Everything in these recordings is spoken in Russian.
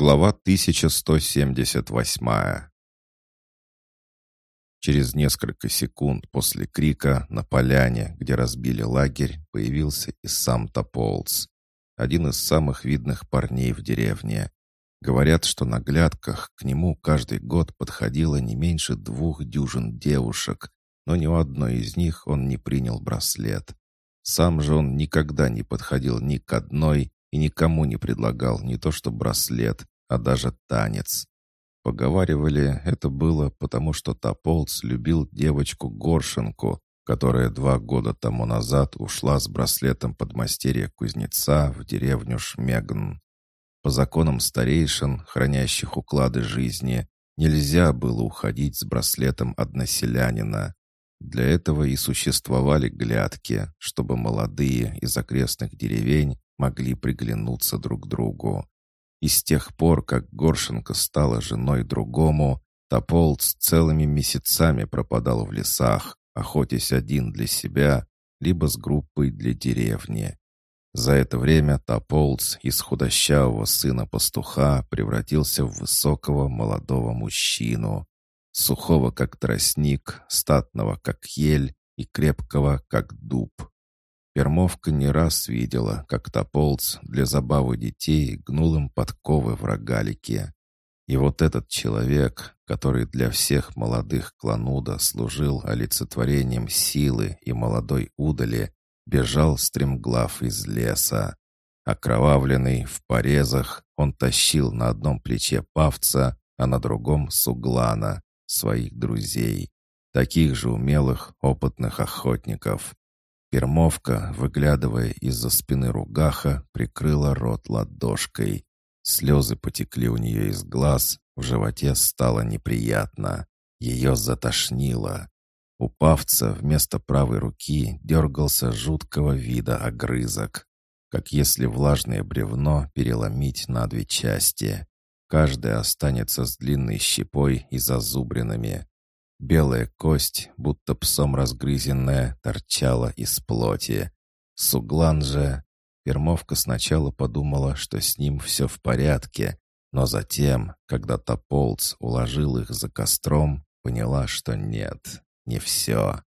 Глава 1178 Через несколько секунд после крика на поляне, где разбили лагерь, появился и сам Тополц. Один из самых видных парней в деревне. Говорят, что на глядках к нему каждый год подходило не меньше двух дюжин девушек, но ни у одной из них он не принял браслет. Сам же он никогда не подходил ни к одной, и никому не предлагал не то что браслет, а даже танец. Поговаривали, это было потому, что Тополц любил девочку Горшенку, которая два года тому назад ушла с браслетом подмастерья кузнеца в деревню Шмегн. По законам старейшин, хранящих уклады жизни, нельзя было уходить с браслетом односелянина. Для этого и существовали глядки, чтобы молодые из окрестных деревень могли приглянуться друг другу. И с тех пор, как Горшенко стала женой другому, Тополц целыми месяцами пропадал в лесах, охотясь один для себя, либо с группой для деревни. За это время Тополц из худощавого сына пастуха превратился в высокого молодого мужчину, сухого как тростник, статного как ель и крепкого как дуб. Пермовка не раз видела, как Тополц для забавы детей гнул им подковы в рогалике. И вот этот человек, который для всех молодых клануда служил олицетворением силы и молодой удали, бежал стремглав из леса. Окровавленный, в порезах, он тащил на одном плече павца, а на другом — суглана, своих друзей, таких же умелых, опытных охотников. Пермовка, выглядывая из-за спины ругаха, прикрыла рот ладошкой. Слезы потекли у нее из глаз, в животе стало неприятно. Ее затошнило. У павца вместо правой руки дергался жуткого вида огрызок, как если влажное бревно переломить на две части. Каждая останется с длинной щепой и зазубринами. Белая кость, будто псом разгрызенная, торчала из плоти. Суглан же... Пермовка сначала подумала, что с ним все в порядке, но затем, когда Тополц уложил их за костром, поняла, что нет, не все.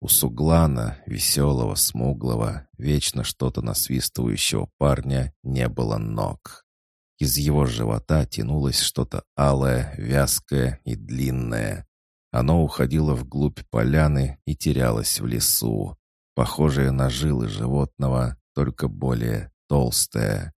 У Суглана, веселого, смуглого, вечно что-то насвистывающего парня, не было ног. Из его живота тянулось что-то алое, вязкое и длинное. Оно уходило вглубь поляны и терялось в лесу, похожее на жилы животного, только более толстое.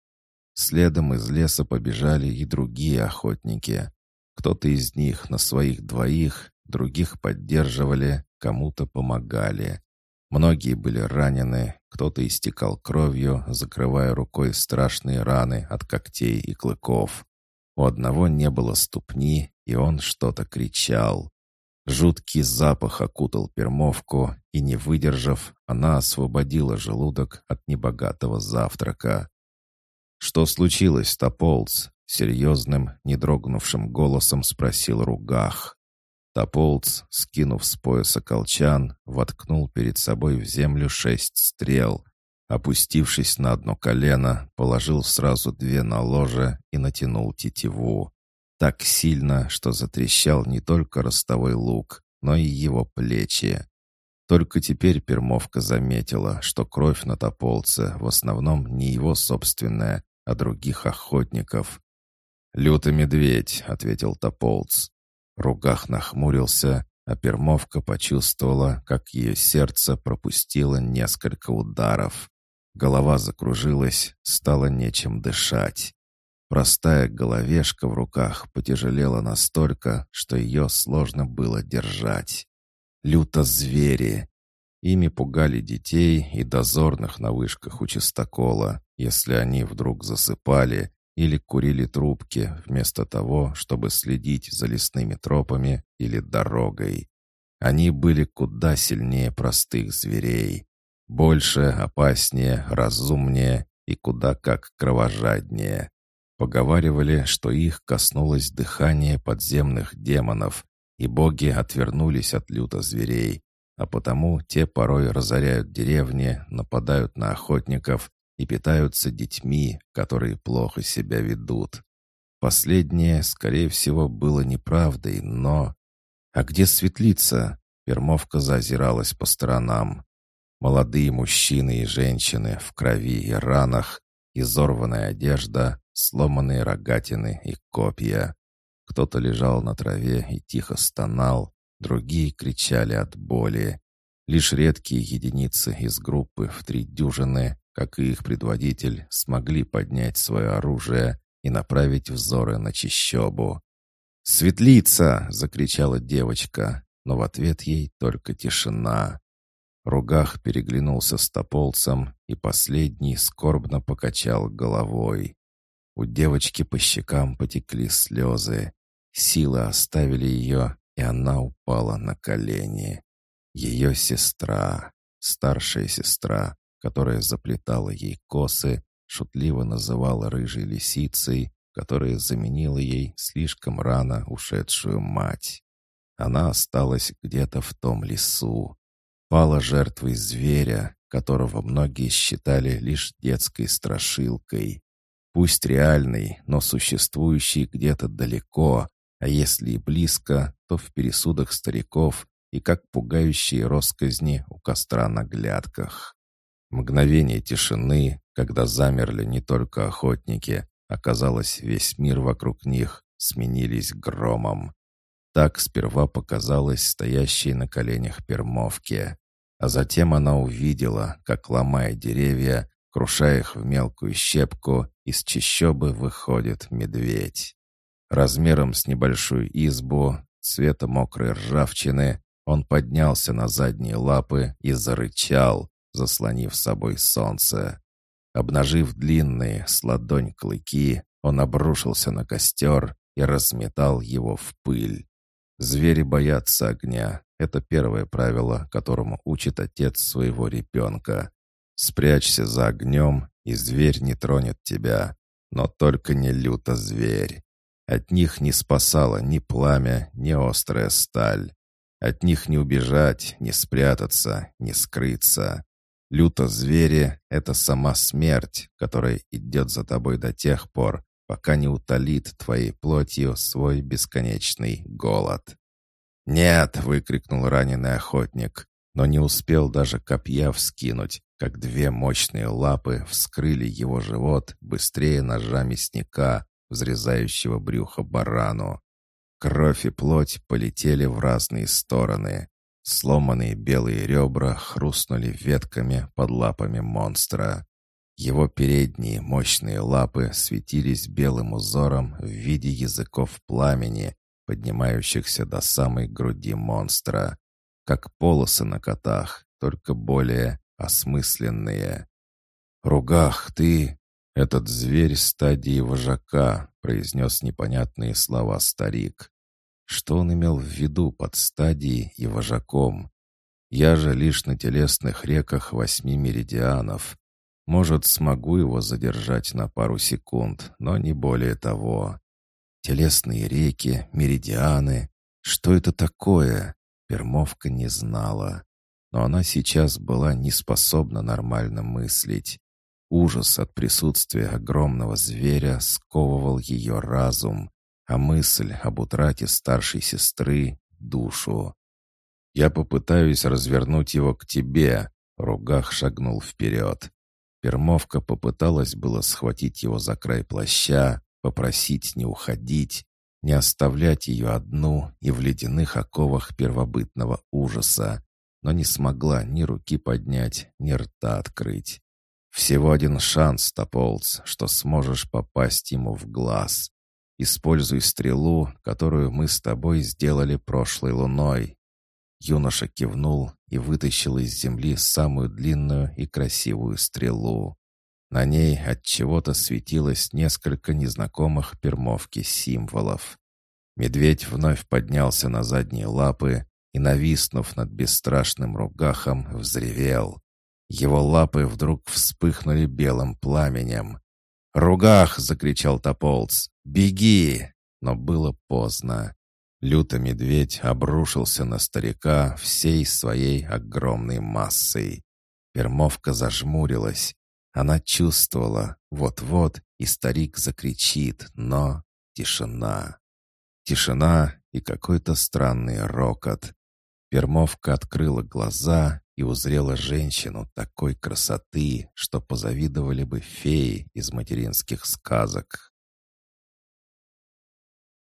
Следом из леса побежали и другие охотники. Кто-то из них на своих двоих, других поддерживали, кому-то помогали. Многие были ранены, кто-то истекал кровью, закрывая рукой страшные раны от когтей и клыков. У одного не было ступни, и он что-то кричал. Жуткий запах окутал пермовку, и, не выдержав, она освободила желудок от небогатого завтрака. «Что случилось, Тополц?» — серьезным, не дрогнувшим голосом спросил Ругах. Тополц, скинув с пояса колчан, воткнул перед собой в землю шесть стрел. Опустившись на одно колено, положил сразу две на ложе и натянул тетиву так сильно, что затрещал не только ростовой лук, но и его плечи. Только теперь Пермовка заметила, что кровь на тополце в основном не его собственная, а других охотников. «Лютый медведь», — ответил тополц. Ругах нахмурился, а Пермовка почувствовала, как ее сердце пропустило несколько ударов. Голова закружилась, стало нечем дышать. Простая головешка в руках потяжелела настолько, что ее сложно было держать. Люто звери. Ими пугали детей и дозорных на вышках у чистокола, если они вдруг засыпали или курили трубки вместо того, чтобы следить за лесными тропами или дорогой. Они были куда сильнее простых зверей. Больше, опаснее, разумнее и куда как кровожаднее. Поговаривали, что их коснулось дыхание подземных демонов, и боги отвернулись от люто зверей, а потому те порой разоряют деревни, нападают на охотников и питаются детьми, которые плохо себя ведут. Последнее, скорее всего, было неправдой, но... «А где светлица?» Пермовка зазиралась по сторонам. Молодые мужчины и женщины в крови и ранах, изорванная одежда, сломанные рогатины и копья. Кто-то лежал на траве и тихо стонал, другие кричали от боли. Лишь редкие единицы из группы в три дюжины, как и их предводитель, смогли поднять свое оружие и направить взоры на чищобу. «Светлица!» — закричала девочка, но в ответ ей только тишина. Ругах переглянулся с тополцем, и последний скорбно покачал головой. У девочки по щекам потекли слезы. Силы оставили ее, и она упала на колени. Ее сестра, старшая сестра, которая заплетала ей косы, шутливо называла рыжей лисицей, которая заменила ей слишком рано ушедшую мать. Она осталась где-то в том лесу. Пала жертвой зверя, которого многие считали лишь детской страшилкой. Пусть реальный, но существующий где-то далеко, а если и близко, то в пересудах стариков и как пугающие росказни у костра на глядках. Мгновение тишины, когда замерли не только охотники, оказалось, весь мир вокруг них, сменились громом. Так сперва показалось стоящей на коленях пермовки, а затем она увидела, как, ломая деревья, крушая их в мелкую щепку, из чащобы выходит медведь. Размером с небольшую избу, цвета мокрой ржавчины, он поднялся на задние лапы и зарычал, заслонив собой солнце. Обнажив длинные с ладонь клыки, он обрушился на костер и разметал его в пыль. Звери боятся огня. Это первое правило, которому учит отец своего ребенка. Спрячься за огнем, и зверь не тронет тебя. Но только не люто зверь. От них не спасала ни пламя, ни острая сталь. От них не убежать, не спрятаться, не скрыться. Люто звери — это сама смерть, которая идет за тобой до тех пор, пока не утолит твоей плотью свой бесконечный голод. «Нет!» — выкрикнул раненый охотник, но не успел даже копья вскинуть, как две мощные лапы вскрыли его живот быстрее ножа мясника, взрезающего брюхо барану. Кровь и плоть полетели в разные стороны. Сломанные белые ребра хрустнули ветками под лапами монстра. Его передние мощные лапы светились белым узором в виде языков пламени, поднимающихся до самой груди монстра, как полосы на котах, только более осмысленные. «Ругах, ты...» «Этот зверь стадии вожака», — произнес непонятные слова старик. Что он имел в виду под стадией и вожаком? Я же лишь на телесных реках восьми меридианов. Может, смогу его задержать на пару секунд, но не более того. Телесные реки, меридианы. Что это такое? Пермовка не знала. Но она сейчас была не способна нормально мыслить. Ужас от присутствия огромного зверя сковывал ее разум а мысль об утрате старшей сестры — душу. «Я попытаюсь развернуть его к тебе», — Ругах шагнул вперед. Пермовка попыталась было схватить его за край плаща, попросить не уходить, не оставлять ее одну и в ледяных оковах первобытного ужаса, но не смогла ни руки поднять, ни рта открыть. Всего один шанс, Тополц, что сможешь попасть ему в глаз. Используй стрелу, которую мы с тобой сделали прошлой луной». Юноша кивнул и вытащил из земли самую длинную и красивую стрелу. На ней от чего-то светилось несколько незнакомых пермовки символов. Медведь вновь поднялся на задние лапы и, нависнув над бесстрашным ругахом, взревел. Его лапы вдруг вспыхнули белым пламенем. «Ругах!» — закричал Тополц. «Беги!» Но было поздно. Лютый медведь обрушился на старика всей своей огромной массой. Пермовка зажмурилась. Она чувствовала, вот-вот, и старик закричит, но... тишина. Тишина и какой-то странный рокот. Пермовка открыла глаза и узрела женщину такой красоты, что позавидовали бы феи из материнских сказок.